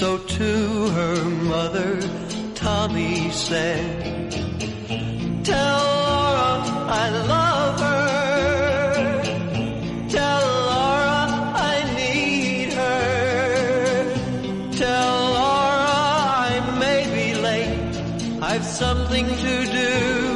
So to her mother, Tommy said, Tell Laura I love her. Tell Laura I need her. Tell Laura I may be late. I've something to do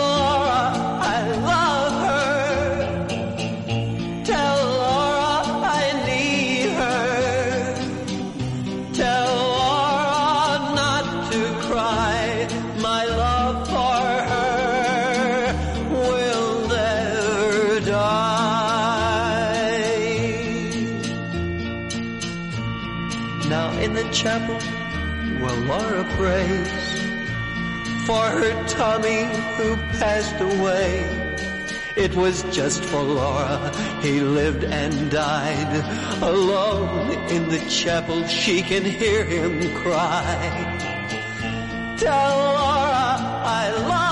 Now in the chapel where Laura prays for her Tommy who passed away. It was just for Laura he lived and died. Alone in the chapel she can hear him cry. Tell Laura I love